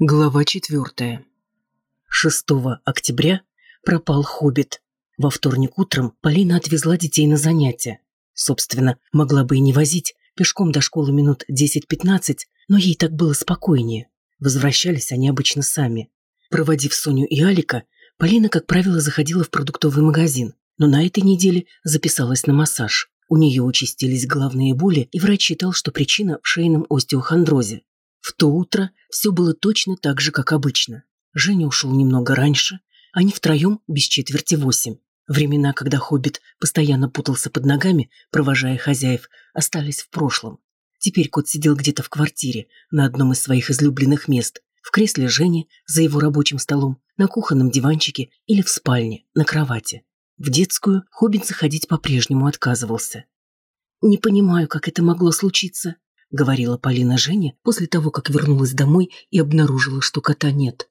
Глава четвертая. 6 октября пропал хоббит. Во вторник утром Полина отвезла детей на занятия. Собственно, могла бы и не возить, пешком до школы минут 10-15, но ей так было спокойнее. Возвращались они обычно сами. Проводив Соню и Алика, Полина, как правило, заходила в продуктовый магазин, но на этой неделе записалась на массаж. У нее участились головные боли, и врач считал, что причина в шейном остеохондрозе. В то утро все было точно так же, как обычно. Женя ушел немного раньше, они втроем без четверти восемь. Времена, когда Хоббит постоянно путался под ногами, провожая хозяев, остались в прошлом. Теперь кот сидел где-то в квартире, на одном из своих излюбленных мест, в кресле Жени, за его рабочим столом, на кухонном диванчике или в спальне, на кровати. В детскую Хоббит заходить по-прежнему отказывался. «Не понимаю, как это могло случиться», — говорила Полина Жене после того, как вернулась домой и обнаружила, что кота нет.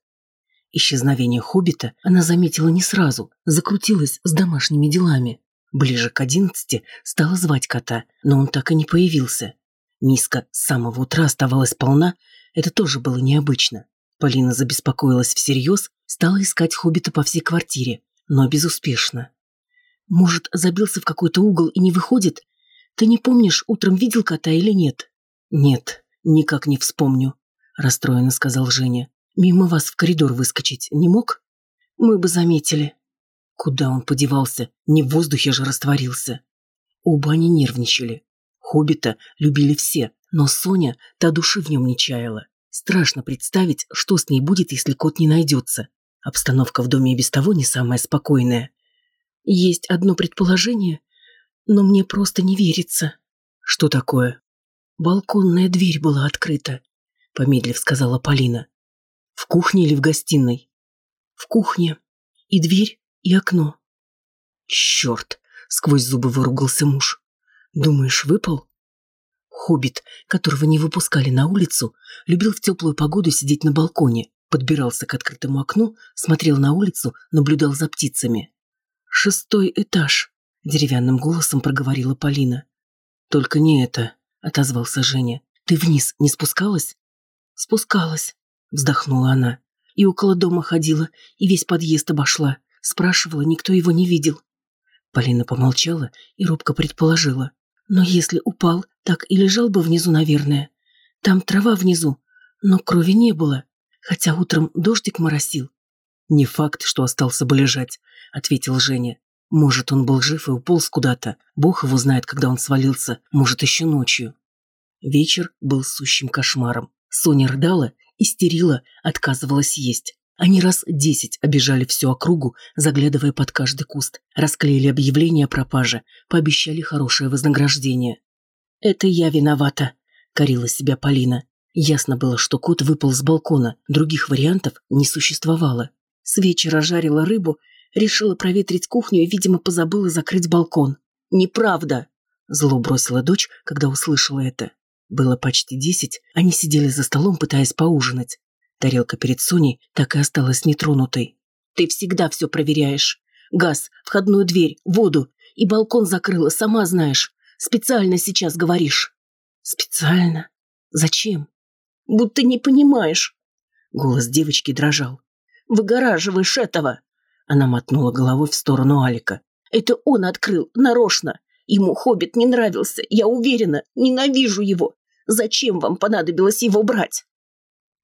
Исчезновение хоббита она заметила не сразу, закрутилась с домашними делами. Ближе к одиннадцати стала звать кота, но он так и не появился. Миска с самого утра оставалась полна, это тоже было необычно. Полина забеспокоилась всерьез, стала искать хоббита по всей квартире, но безуспешно. «Может, забился в какой-то угол и не выходит? Ты не помнишь, утром видел кота или нет?» «Нет, никак не вспомню», – расстроенно сказал Женя. «Мимо вас в коридор выскочить не мог?» «Мы бы заметили». Куда он подевался? Не в воздухе же растворился. Оба они нервничали. Хоббита любили все, но Соня та души в нем не чаяла. Страшно представить, что с ней будет, если кот не найдется. Обстановка в доме и без того не самая спокойная. Есть одно предположение, но мне просто не верится. Что такое? «Балконная дверь была открыта», — помедлив сказала Полина. «В кухне или в гостиной?» «В кухне. И дверь, и окно». «Черт!» — сквозь зубы выругался муж. «Думаешь, выпал?» Хоббит, которого не выпускали на улицу, любил в теплую погоду сидеть на балконе, подбирался к открытому окну, смотрел на улицу, наблюдал за птицами. «Шестой этаж», — деревянным голосом проговорила Полина. «Только не это», — отозвался Женя. «Ты вниз не спускалась?» «Спускалась», — вздохнула она. «И около дома ходила, и весь подъезд обошла. Спрашивала, никто его не видел». Полина помолчала и робко предположила. «Но если упал, так и лежал бы внизу, наверное. Там трава внизу, но крови не было, хотя утром дождик моросил». «Не факт, что остался бы лежать», — ответил Женя. Может, он был жив и уполз куда-то. Бог его знает, когда он свалился. Может, еще ночью. Вечер был сущим кошмаром. Соня рыдала, истерила, отказывалась есть. Они раз десять обижали всю округу, заглядывая под каждый куст. Расклеили объявление о пропаже, пообещали хорошее вознаграждение. «Это я виновата», — корила себя Полина. Ясно было, что кот выпал с балкона, других вариантов не существовало. С вечера жарила рыбу Решила проветрить кухню и, видимо, позабыла закрыть балкон. «Неправда!» Зло бросила дочь, когда услышала это. Было почти десять, они сидели за столом, пытаясь поужинать. Тарелка перед Соней так и осталась нетронутой. «Ты всегда все проверяешь. Газ, входную дверь, воду. И балкон закрыла, сама знаешь. Специально сейчас говоришь». «Специально? Зачем?» «Будто не понимаешь». Голос девочки дрожал. «Выгораживаешь этого!» Она мотнула головой в сторону Алика. «Это он открыл, нарочно. Ему Хоббит не нравился, я уверена, ненавижу его. Зачем вам понадобилось его брать?»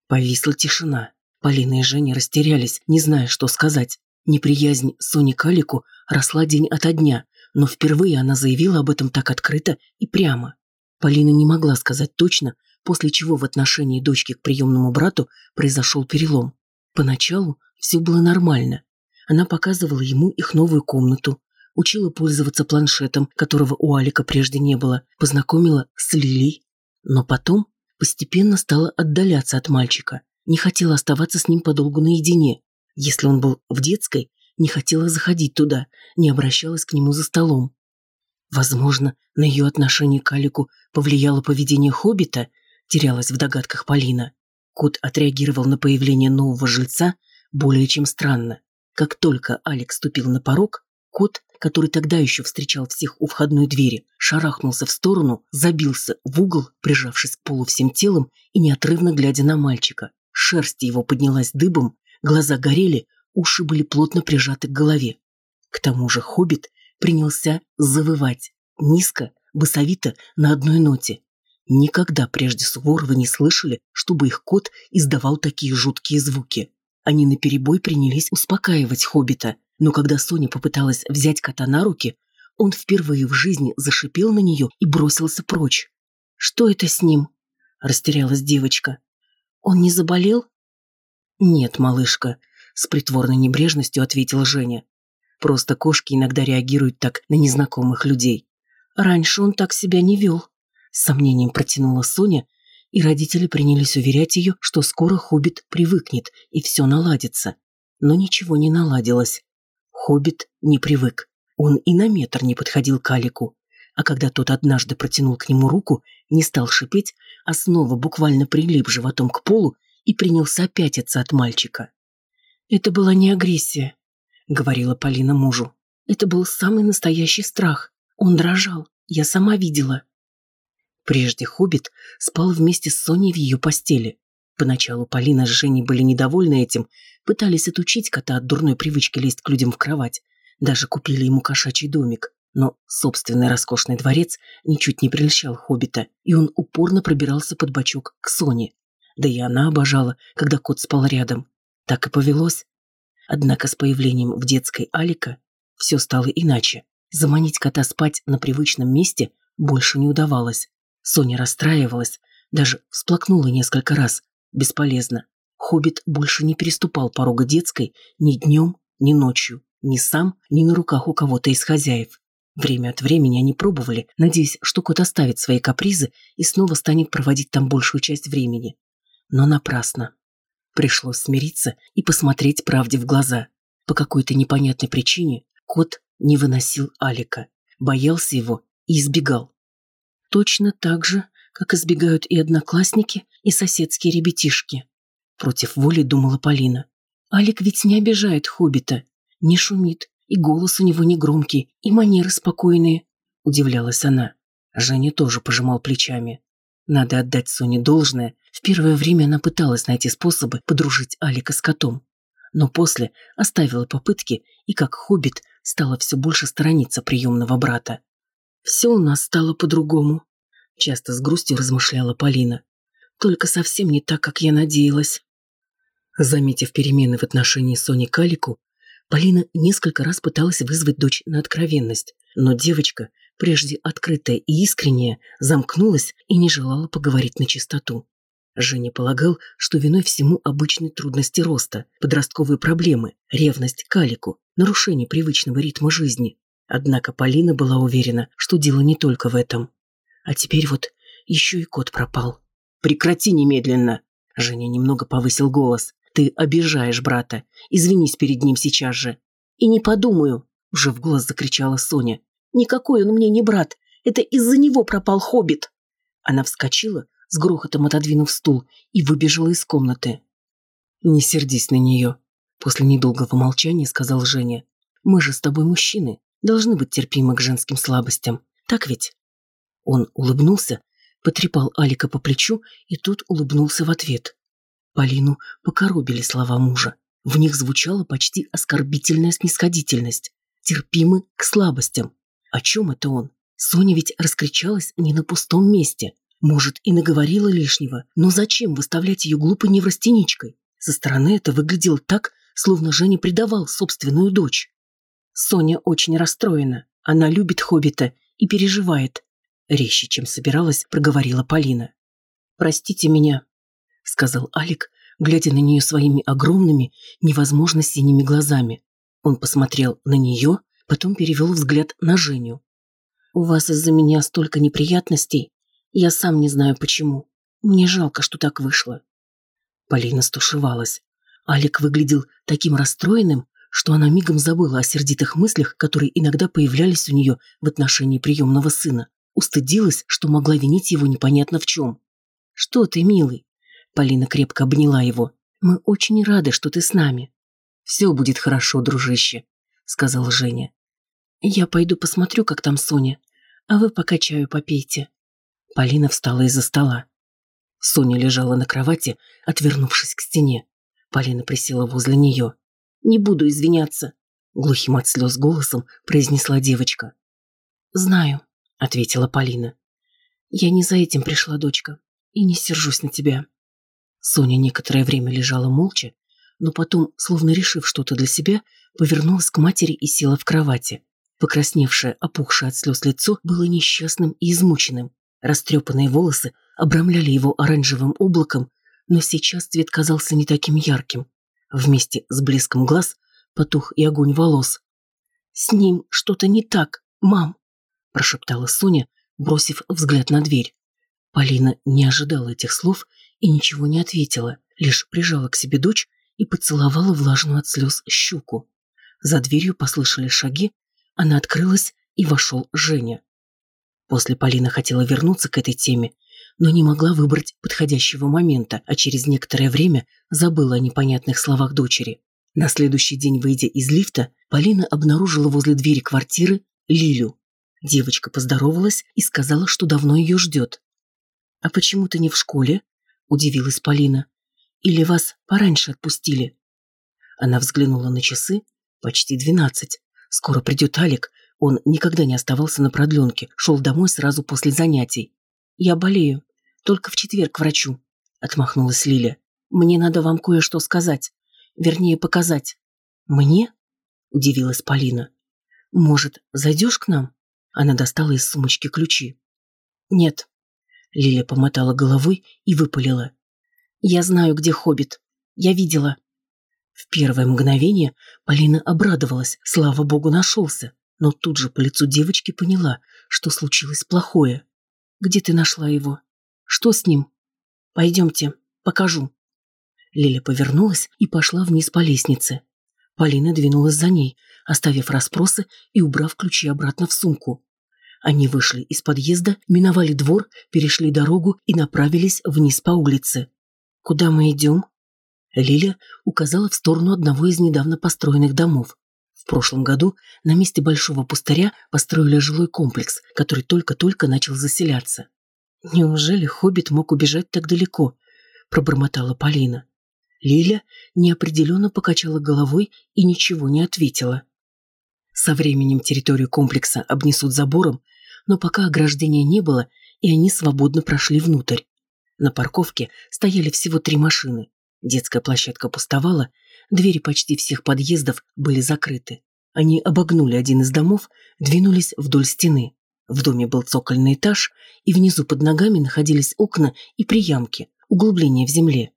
Повисла тишина. Полина и Женя растерялись, не зная, что сказать. Неприязнь Сони к Алику росла день ото дня, но впервые она заявила об этом так открыто и прямо. Полина не могла сказать точно, после чего в отношении дочки к приемному брату произошел перелом. Поначалу все было нормально. Она показывала ему их новую комнату, учила пользоваться планшетом, которого у Алика прежде не было, познакомила с Лилей. Но потом постепенно стала отдаляться от мальчика, не хотела оставаться с ним подолгу наедине. Если он был в детской, не хотела заходить туда, не обращалась к нему за столом. Возможно, на ее отношение к Алику повлияло поведение Хоббита, терялась в догадках Полина. Кот отреагировал на появление нового жильца более чем странно. Как только Алекс ступил на порог, кот, который тогда еще встречал всех у входной двери, шарахнулся в сторону, забился в угол, прижавшись к полу всем телом и неотрывно глядя на мальчика. Шерсть его поднялась дыбом, глаза горели, уши были плотно прижаты к голове. К тому же хоббит принялся завывать, низко, басовито, на одной ноте. Никогда прежде Суворовы не слышали, чтобы их кот издавал такие жуткие звуки. Они наперебой принялись успокаивать хоббита, но когда Соня попыталась взять кота на руки, он впервые в жизни зашипел на нее и бросился прочь. «Что это с ним?» – растерялась девочка. «Он не заболел?» «Нет, малышка», – с притворной небрежностью ответила Женя. «Просто кошки иногда реагируют так на незнакомых людей. Раньше он так себя не вел», – с сомнением протянула Соня, и родители принялись уверять ее, что скоро Хоббит привыкнет и все наладится. Но ничего не наладилось. Хоббит не привык. Он и на метр не подходил к Алику, а когда тот однажды протянул к нему руку, не стал шипеть, а снова буквально прилип животом к полу и принялся пятиться от мальчика. «Это была не агрессия», — говорила Полина мужу. «Это был самый настоящий страх. Он дрожал. Я сама видела». Прежде Хоббит спал вместе с Соней в ее постели. Поначалу Полина с Женей были недовольны этим, пытались отучить кота от дурной привычки лезть к людям в кровать, даже купили ему кошачий домик. Но собственный роскошный дворец ничуть не прельщал хоббита, и он упорно пробирался под бочок к Соне. Да и она обожала, когда кот спал рядом. Так и повелось. Однако с появлением в детской Алика все стало иначе. Заманить кота спать на привычном месте больше не удавалось. Соня расстраивалась, даже всплакнула несколько раз. Бесполезно. Хоббит больше не переступал порога детской ни днем, ни ночью. Ни сам, ни на руках у кого-то из хозяев. Время от времени они пробовали, надеясь, что кот оставит свои капризы и снова станет проводить там большую часть времени. Но напрасно. Пришлось смириться и посмотреть правде в глаза. По какой-то непонятной причине кот не выносил Алика, боялся его и избегал. Точно так же, как избегают и одноклассники, и соседские ребятишки. Против воли думала Полина. Алик ведь не обижает хоббита, не шумит, и голос у него не громкий, и манеры спокойные», — удивлялась она. Женя тоже пожимал плечами. Надо отдать Соне должное. В первое время она пыталась найти способы подружить Алика с котом. Но после оставила попытки и, как хоббит, стала все больше сторониться приемного брата. «Все у нас стало по-другому», — часто с грустью размышляла Полина. «Только совсем не так, как я надеялась». Заметив перемены в отношении Сони к Алику, Полина несколько раз пыталась вызвать дочь на откровенность, но девочка, прежде открытая и искренняя, замкнулась и не желала поговорить на чистоту. Женя полагал, что виной всему обычные трудности роста, подростковые проблемы, ревность к Алику, нарушение привычного ритма жизни. Однако Полина была уверена, что дело не только в этом. А теперь вот еще и кот пропал. «Прекрати немедленно!» Женя немного повысил голос. Ты обижаешь брата. Извинись перед ним сейчас же. И не подумаю, уже в голос закричала Соня. Никакой он мне не брат. Это из-за него пропал хоббит. Она вскочила, с грохотом отодвинув стул, и выбежала из комнаты. Не сердись на нее. После недолгого молчания сказал Женя. Мы же с тобой мужчины, должны быть терпимы к женским слабостям. Так ведь? Он улыбнулся, потрепал Алика по плечу, и тот улыбнулся в ответ. Полину покоробили слова мужа. В них звучала почти оскорбительная снисходительность. Терпимы к слабостям. О чем это он? Соня ведь раскричалась не на пустом месте. Может, и наговорила лишнего, но зачем выставлять ее глупой неврастеничкой? Со стороны это выглядело так, словно Женя предавал собственную дочь. Соня очень расстроена. Она любит Хоббита и переживает. Резче, чем собиралась, проговорила Полина. «Простите меня, — сказал Алик, глядя на нее своими огромными, невозможно синими глазами. Он посмотрел на нее, потом перевел взгляд на Женю. «У вас из-за меня столько неприятностей. Я сам не знаю почему. Мне жалко, что так вышло». Полина стушевалась. Алик выглядел таким расстроенным, что она мигом забыла о сердитых мыслях, которые иногда появлялись у нее в отношении приемного сына. Устыдилась, что могла винить его непонятно в чем. «Что ты, милый? Полина крепко обняла его. «Мы очень рады, что ты с нами». «Все будет хорошо, дружище», — сказал Женя. «Я пойду посмотрю, как там Соня, а вы пока чаю попейте». Полина встала из-за стола. Соня лежала на кровати, отвернувшись к стене. Полина присела возле нее. «Не буду извиняться», — глухим от слез голосом произнесла девочка. «Знаю», — ответила Полина. «Я не за этим пришла, дочка, и не сержусь на тебя». Соня некоторое время лежала молча, но потом, словно решив что-то для себя, повернулась к матери и села в кровати. Покрасневшее, опухшее от слез лицо было несчастным и измученным. Растрепанные волосы обрамляли его оранжевым облаком, но сейчас цвет казался не таким ярким. Вместе с блеском глаз потух и огонь волос. «С ним что-то не так, мам», – прошептала Соня, бросив взгляд на дверь. Полина не ожидала этих слов и ничего не ответила, лишь прижала к себе дочь и поцеловала влажную от слез щеку. За дверью послышали шаги, она открылась, и вошел Женя. После Полина хотела вернуться к этой теме, но не могла выбрать подходящего момента, а через некоторое время забыла о непонятных словах дочери. На следующий день, выйдя из лифта, Полина обнаружила возле двери квартиры Лилю. Девочка поздоровалась и сказала, что давно ее ждет. «А почему ты не в школе?» – удивилась Полина. «Или вас пораньше отпустили?» Она взглянула на часы. Почти двенадцать. Скоро придет Алик. Он никогда не оставался на продленке, шел домой сразу после занятий. «Я болею. Только в четверг к врачу», — отмахнулась Лиля. «Мне надо вам кое-что сказать. Вернее, показать». «Мне?» — удивилась Полина. «Может, зайдешь к нам?» Она достала из сумочки ключи. «Нет». Лиля помотала головой и выпалила. «Я знаю, где Хоббит. Я видела». В первое мгновение Полина обрадовалась, слава богу, нашелся, но тут же по лицу девочки поняла, что случилось плохое. Где ты нашла его? Что с ним? Пойдемте, покажу. Лиля повернулась и пошла вниз по лестнице. Полина двинулась за ней, оставив расспросы и убрав ключи обратно в сумку. Они вышли из подъезда, миновали двор, перешли дорогу и направились вниз по улице. «Куда мы идем?» Лиля указала в сторону одного из недавно построенных домов. В прошлом году на месте большого пустыря построили жилой комплекс, который только-только начал заселяться. «Неужели Хоббит мог убежать так далеко?» – пробормотала Полина. Лиля неопределенно покачала головой и ничего не ответила. Со временем территорию комплекса обнесут забором, но пока ограждения не было, и они свободно прошли внутрь. На парковке стояли всего три машины. Детская площадка пустовала, Двери почти всех подъездов были закрыты. Они обогнули один из домов, двинулись вдоль стены. В доме был цокольный этаж, и внизу под ногами находились окна и приямки, углубления в земле.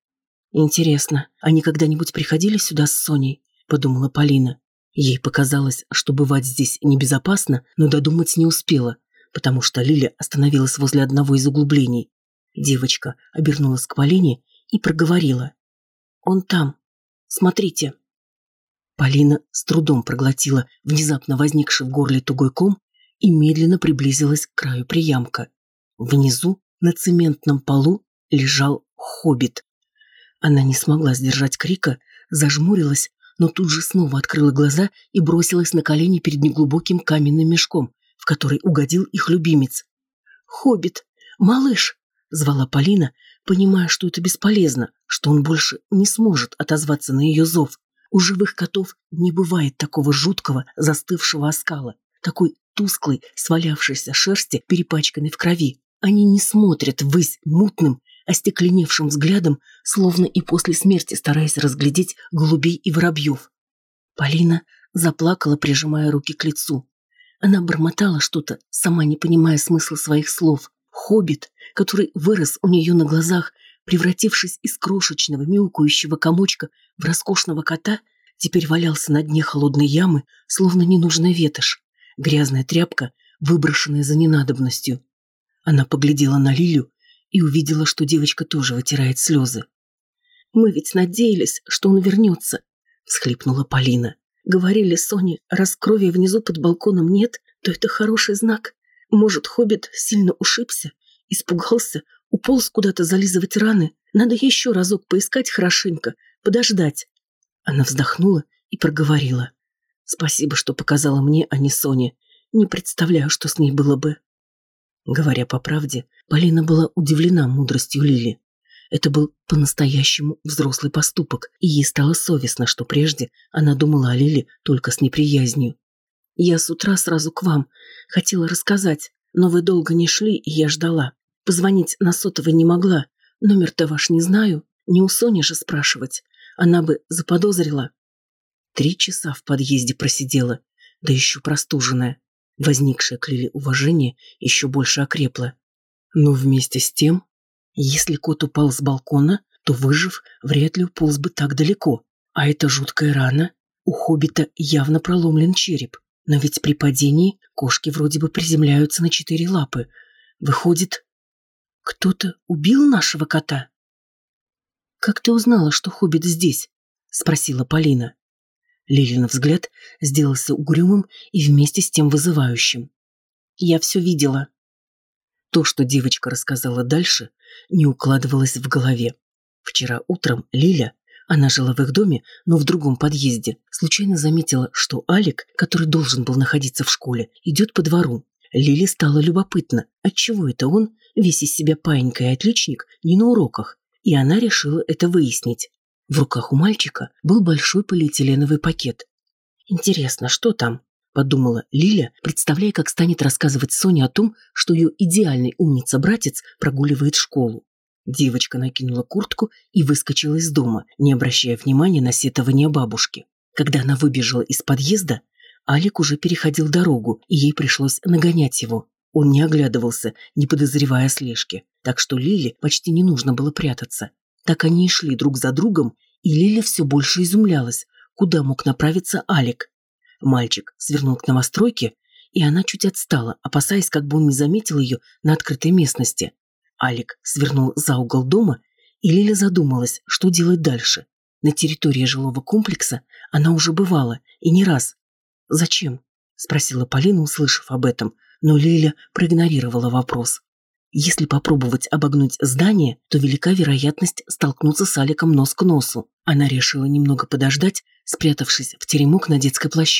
«Интересно, они когда-нибудь приходили сюда с Соней?» – подумала Полина. Ей показалось, что бывать здесь небезопасно, но додумать не успела, потому что Лиля остановилась возле одного из углублений. Девочка обернулась к Полине и проговорила. «Он там, Смотрите». Полина с трудом проглотила внезапно возникший в горле тугой ком и медленно приблизилась к краю приямка. Внизу, на цементном полу, лежал хоббит. Она не смогла сдержать крика, зажмурилась, но тут же снова открыла глаза и бросилась на колени перед неглубоким каменным мешком, в который угодил их любимец. «Хоббит! Малыш!» — звала Полина, понимая, что это бесполезно, что он больше не сможет отозваться на ее зов. У живых котов не бывает такого жуткого застывшего оскала, такой тусклой, свалявшейся шерсти, перепачканной в крови. Они не смотрят ввысь мутным, остекленевшим взглядом, словно и после смерти стараясь разглядеть голубей и воробьев. Полина заплакала, прижимая руки к лицу. Она бормотала что-то, сама не понимая смысла своих слов. Хоббит, который вырос у нее на глазах, превратившись из крошечного мяукающего комочка в роскошного кота, теперь валялся на дне холодной ямы, словно ненужная ветошь, грязная тряпка, выброшенная за ненадобностью. Она поглядела на Лилю и увидела, что девочка тоже вытирает слезы. «Мы ведь надеялись, что он вернется», — всхлипнула Полина. «Говорили Соне, раз крови внизу под балконом нет, то это хороший знак. Может, Хоббит сильно ушибся, испугался, уполз куда-то зализывать раны. Надо еще разок поискать хорошенько, подождать. Она вздохнула и проговорила. Спасибо, что показала мне, а не Соне. Не представляю, что с ней было бы. Говоря по правде, Полина была удивлена мудростью Лили. Это был по-настоящему взрослый поступок, и ей стало совестно, что прежде она думала о Лиле только с неприязнью. «Я с утра сразу к вам. Хотела рассказать, но вы долго не шли, и я ждала. Позвонить на сотовый не могла. Номер-то ваш не знаю. Не у Сони же спрашивать. Она бы заподозрила». Три часа в подъезде просидела, да еще простуженная. Возникшее к Лиле уважение еще больше окрепло. Но вместе с тем если кот упал с балкона, то, выжив, вряд ли уполз бы так далеко. А это жуткая рана. У хоббита явно проломлен череп. Но ведь при падении кошки вроде бы приземляются на четыре лапы. Выходит, кто-то убил нашего кота? «Как ты узнала, что хоббит здесь?» — спросила Полина. Лилин взгляд сделался угрюмым и вместе с тем вызывающим. «Я все видела», то, что девочка рассказала дальше, не укладывалось в голове. Вчера утром Лиля, она жила в их доме, но в другом подъезде, случайно заметила, что Алик, который должен был находиться в школе, идет по двору. Лиле стало любопытно, отчего это он, весь из себя паинька и отличник, не на уроках, и она решила это выяснить. В руках у мальчика был большой полиэтиленовый пакет. Интересно, что там? подумала Лиля, представляя, как станет рассказывать Соне о том, что ее идеальный умница-братец прогуливает школу. Девочка накинула куртку и выскочила из дома, не обращая внимания на сетование бабушки. Когда она выбежала из подъезда, Алик уже переходил дорогу, и ей пришлось нагонять его. Он не оглядывался, не подозревая слежки, так что Лиле почти не нужно было прятаться. Так они и шли друг за другом, и Лиля все больше изумлялась, куда мог направиться Алик. Мальчик свернул к новостройке, и она чуть отстала, опасаясь, как бы он не заметил ее на открытой местности. Алик свернул за угол дома, и Лиля задумалась, что делать дальше. На территории жилого комплекса она уже бывала, и не раз. «Зачем?» – спросила Полина, услышав об этом, но Лиля проигнорировала вопрос. Если попробовать обогнуть здание, то велика вероятность столкнуться с Аликом нос к носу. Она решила немного подождать, спрятавшись в теремок на детской площадке.